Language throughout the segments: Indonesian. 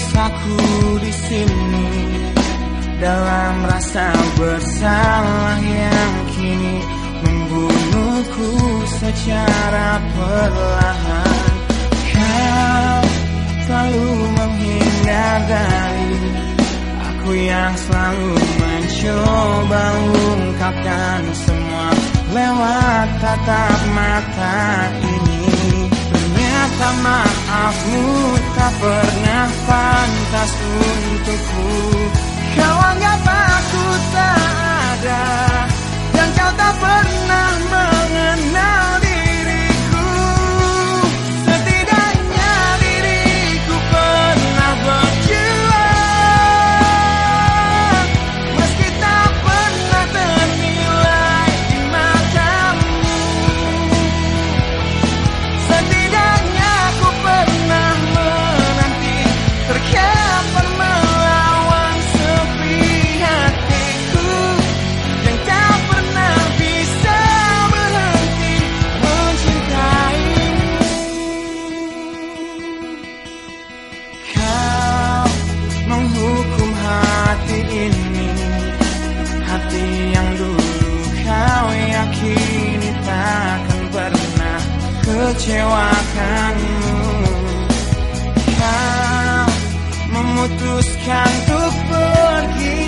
menyiksaku di sini dalam rasa bersalah yang kini membunuhku secara perlahan. Kau selalu menghindar dari aku yang selalu mencoba ungkapkan semua lewat tatap mata. Ternyata maafmu tak pernah pantas untukku. Kau anggap aku tak ada mengecewakanmu. Kau memutuskan untuk pergi.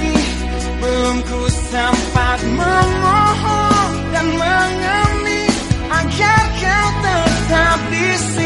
Belum ku sempat memohon dan mengemis Agar kau tetap di sini.